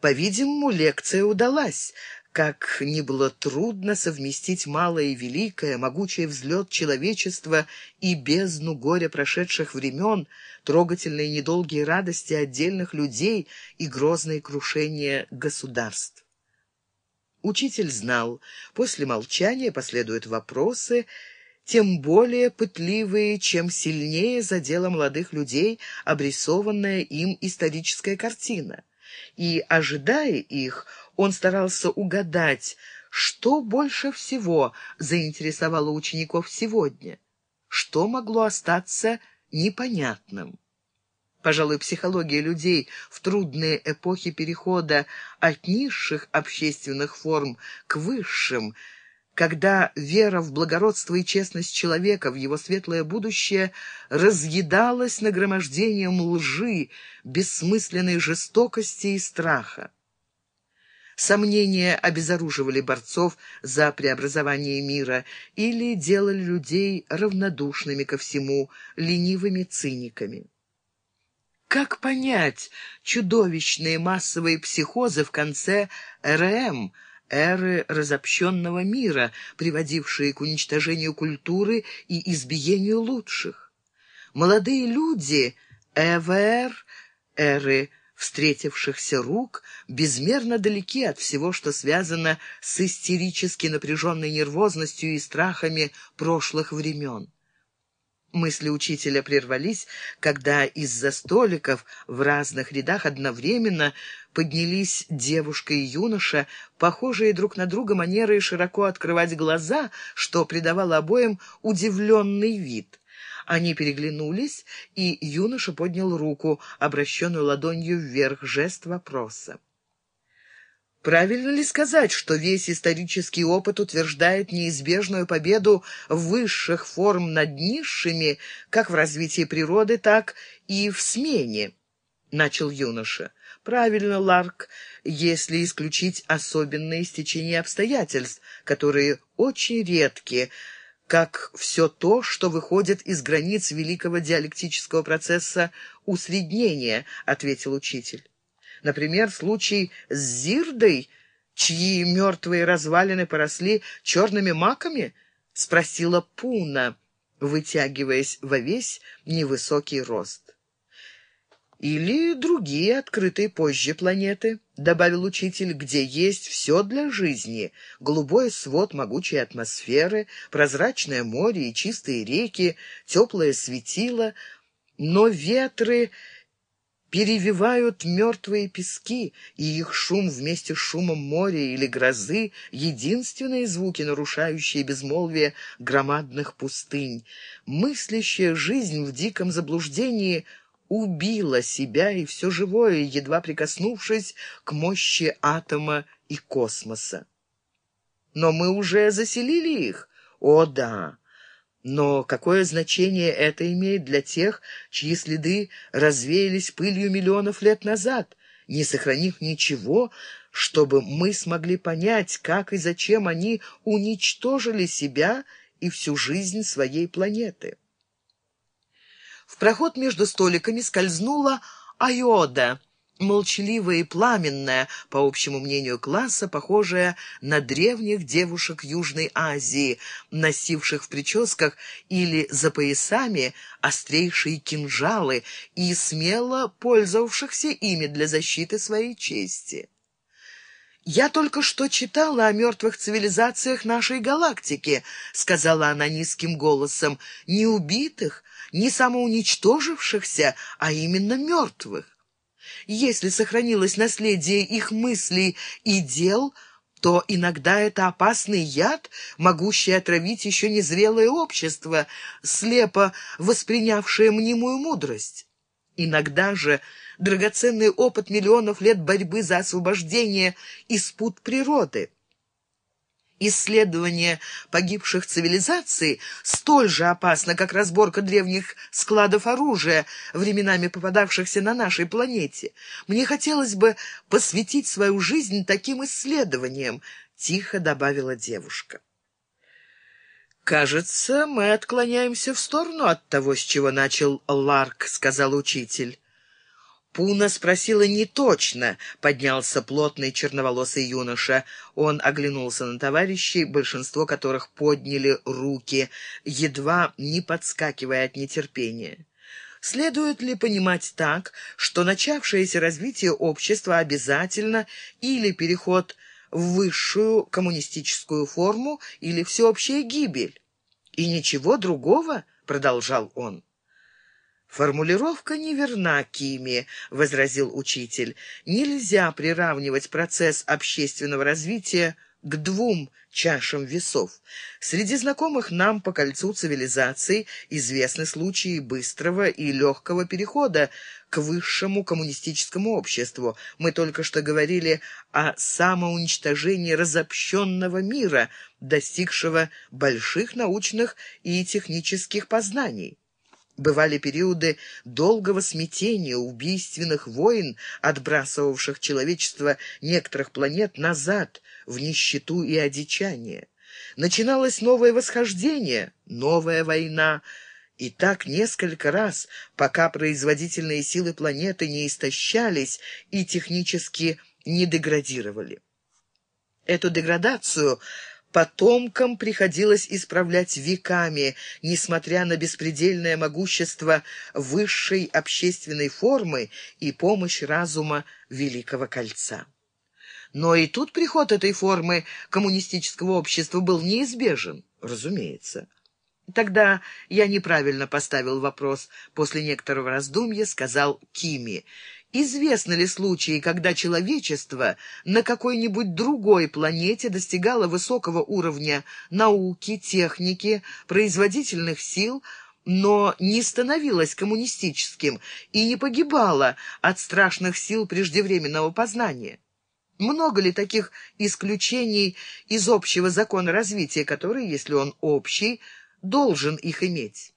По-видимому, лекция удалась. Как ни было трудно совместить малое и великое, могучий взлет человечества и бездну горя прошедших времен, трогательные недолгие радости отдельных людей и грозные крушения государств. Учитель знал, после молчания последуют вопросы, тем более пытливые, чем сильнее задела молодых людей обрисованная им историческая картина. И, ожидая их, он старался угадать, что больше всего заинтересовало учеников сегодня, что могло остаться непонятным. Пожалуй, психология людей в трудные эпохи перехода от низших общественных форм к высшим, когда вера в благородство и честность человека, в его светлое будущее, разъедалась нагромождением лжи, бессмысленной жестокости и страха. Сомнения обезоруживали борцов за преобразование мира или делали людей равнодушными ко всему, ленивыми циниками. Как понять чудовищные массовые психозы в конце РМ, эры разобщенного мира, приводившие к уничтожению культуры и избиению лучших? Молодые люди ЭВР, эры встретившихся рук безмерно далеки от всего, что связано с истерически напряженной нервозностью и страхами прошлых времен. Мысли учителя прервались, когда из-за столиков в разных рядах одновременно поднялись девушка и юноша, похожие друг на друга манерой широко открывать глаза, что придавало обоим удивленный вид. Они переглянулись, и юноша поднял руку, обращенную ладонью вверх, жест вопроса. Правильно ли сказать, что весь исторический опыт утверждает неизбежную победу высших форм над низшими, как в развитии природы, так и в смене? Начал юноша. Правильно, Ларк, если исключить особенные стечения обстоятельств, которые очень редкие, как все то, что выходит из границ великого диалектического процесса усреднения, ответил учитель. Например, случай с Зирдой, чьи мертвые развалины поросли черными маками, спросила Пуна, вытягиваясь во весь невысокий рост. «Или другие, открытые позже планеты», — добавил учитель, «где есть все для жизни. Голубой свод могучей атмосферы, прозрачное море и чистые реки, теплое светило, но ветры перевивают мертвые пески, и их шум вместе с шумом моря или грозы — единственные звуки, нарушающие безмолвие громадных пустынь. Мыслящая жизнь в диком заблуждении — убила себя и все живое, едва прикоснувшись к мощи атома и космоса. Но мы уже заселили их. О, да. Но какое значение это имеет для тех, чьи следы развеялись пылью миллионов лет назад, не сохранив ничего, чтобы мы смогли понять, как и зачем они уничтожили себя и всю жизнь своей планеты? В проход между столиками скользнула Айода, молчаливая и пламенная, по общему мнению класса, похожая на древних девушек Южной Азии, носивших в прическах или за поясами острейшие кинжалы и смело пользовавшихся ими для защиты своей чести. «Я только что читала о мертвых цивилизациях нашей галактики», — сказала она низким голосом, — «не убитых, не самоуничтожившихся, а именно мертвых. Если сохранилось наследие их мыслей и дел, то иногда это опасный яд, могущий отравить еще незрелое общество, слепо воспринявшее мнимую мудрость. Иногда же драгоценный опыт миллионов лет борьбы за освобождение из пут природы — Исследование погибших цивилизаций столь же опасно, как разборка древних складов оружия, временами попадавшихся на нашей планете. Мне хотелось бы посвятить свою жизнь таким исследованиям, тихо добавила девушка. «Кажется, мы отклоняемся в сторону от того, с чего начал Ларк», — сказал учитель. Пуна спросила не точно, поднялся плотный черноволосый юноша. Он оглянулся на товарищей, большинство которых подняли руки, едва не подскакивая от нетерпения. Следует ли понимать так, что начавшееся развитие общества обязательно или переход в высшую коммунистическую форму, или всеобщая гибель? И ничего другого, продолжал он. «Формулировка неверна, Кими», — возразил учитель. «Нельзя приравнивать процесс общественного развития к двум чашам весов. Среди знакомых нам по кольцу цивилизаций известны случаи быстрого и легкого перехода к высшему коммунистическому обществу. Мы только что говорили о самоуничтожении разобщенного мира, достигшего больших научных и технических познаний. Бывали периоды долгого смятения, убийственных войн, отбрасывавших человечество некоторых планет назад, в нищету и одичание. Начиналось новое восхождение, новая война, и так несколько раз, пока производительные силы планеты не истощались и технически не деградировали. Эту деградацию потомкам приходилось исправлять веками, несмотря на беспредельное могущество высшей общественной формы и помощь разума Великого Кольца. Но и тут приход этой формы коммунистического общества был неизбежен, разумеется. Тогда я неправильно поставил вопрос. После некоторого раздумья сказал Кими – Известны ли случаи, когда человечество на какой-нибудь другой планете достигало высокого уровня науки, техники, производительных сил, но не становилось коммунистическим и не погибало от страшных сил преждевременного познания? Много ли таких исключений из общего закона развития, который, если он общий, должен их иметь?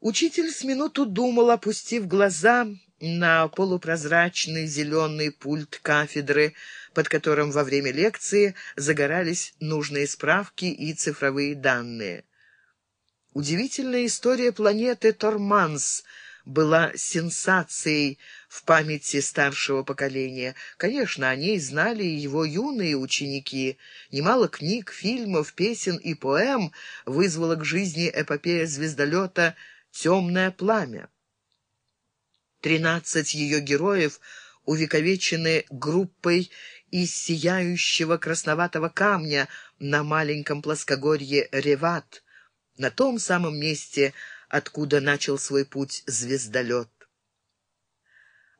Учитель с минуту думал, опустив глаза на полупрозрачный зеленый пульт кафедры, под которым во время лекции загорались нужные справки и цифровые данные. Удивительная история планеты Торманс была сенсацией в памяти старшего поколения. Конечно, о ней знали и его юные ученики. Немало книг, фильмов, песен и поэм вызвала к жизни эпопея звездолета «Темное пламя». Тринадцать ее героев увековечены группой из сияющего красноватого камня на маленьком плоскогорье Реват, на том самом месте, откуда начал свой путь звездолет.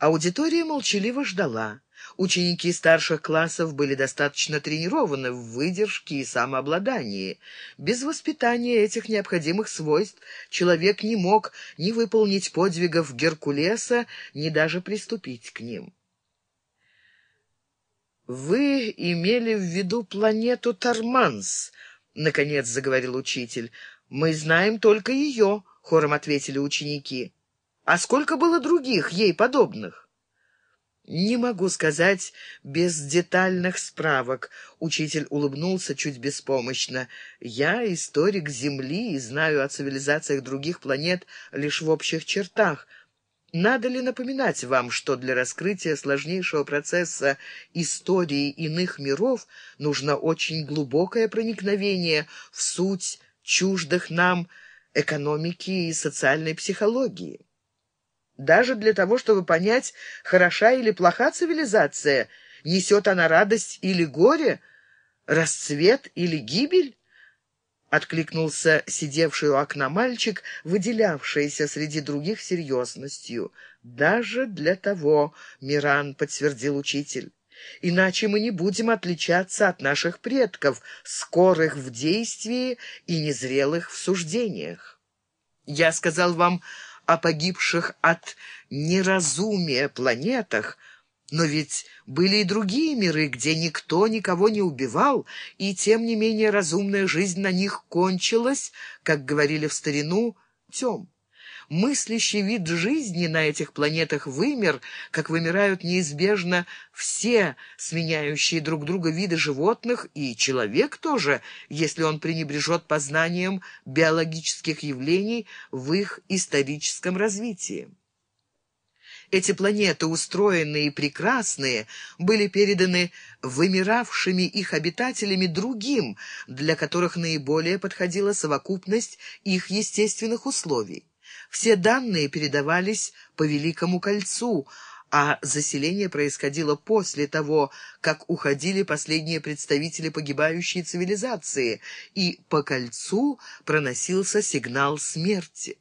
Аудитория молчаливо ждала. Ученики старших классов были достаточно тренированы в выдержке и самообладании. Без воспитания этих необходимых свойств человек не мог ни выполнить подвигов Геркулеса, ни даже приступить к ним. «Вы имели в виду планету Торманс», — наконец заговорил учитель. «Мы знаем только ее», — хором ответили ученики. «А сколько было других ей подобных?» «Не могу сказать без детальных справок», — учитель улыбнулся чуть беспомощно. «Я историк Земли и знаю о цивилизациях других планет лишь в общих чертах. Надо ли напоминать вам, что для раскрытия сложнейшего процесса истории иных миров нужно очень глубокое проникновение в суть чуждых нам экономики и социальной психологии?» Даже для того, чтобы понять, хороша или плоха цивилизация, несет она радость или горе, расцвет или гибель? Откликнулся сидевший у окна мальчик, выделявшийся среди других серьезностью. «Даже для того, — Миран подтвердил учитель, — иначе мы не будем отличаться от наших предков, скорых в действии и незрелых в суждениях. Я сказал вам о погибших от неразумия планетах, но ведь были и другие миры, где никто никого не убивал, и тем не менее разумная жизнь на них кончилась, как говорили в старину, тем мыслящий вид жизни на этих планетах вымер, как вымирают неизбежно все сменяющие друг друга виды животных, и человек тоже, если он пренебрежет познанием биологических явлений в их историческом развитии. Эти планеты, устроенные и прекрасные, были переданы вымиравшими их обитателями другим, для которых наиболее подходила совокупность их естественных условий. Все данные передавались по Великому кольцу, а заселение происходило после того, как уходили последние представители погибающей цивилизации, и по кольцу проносился сигнал смерти.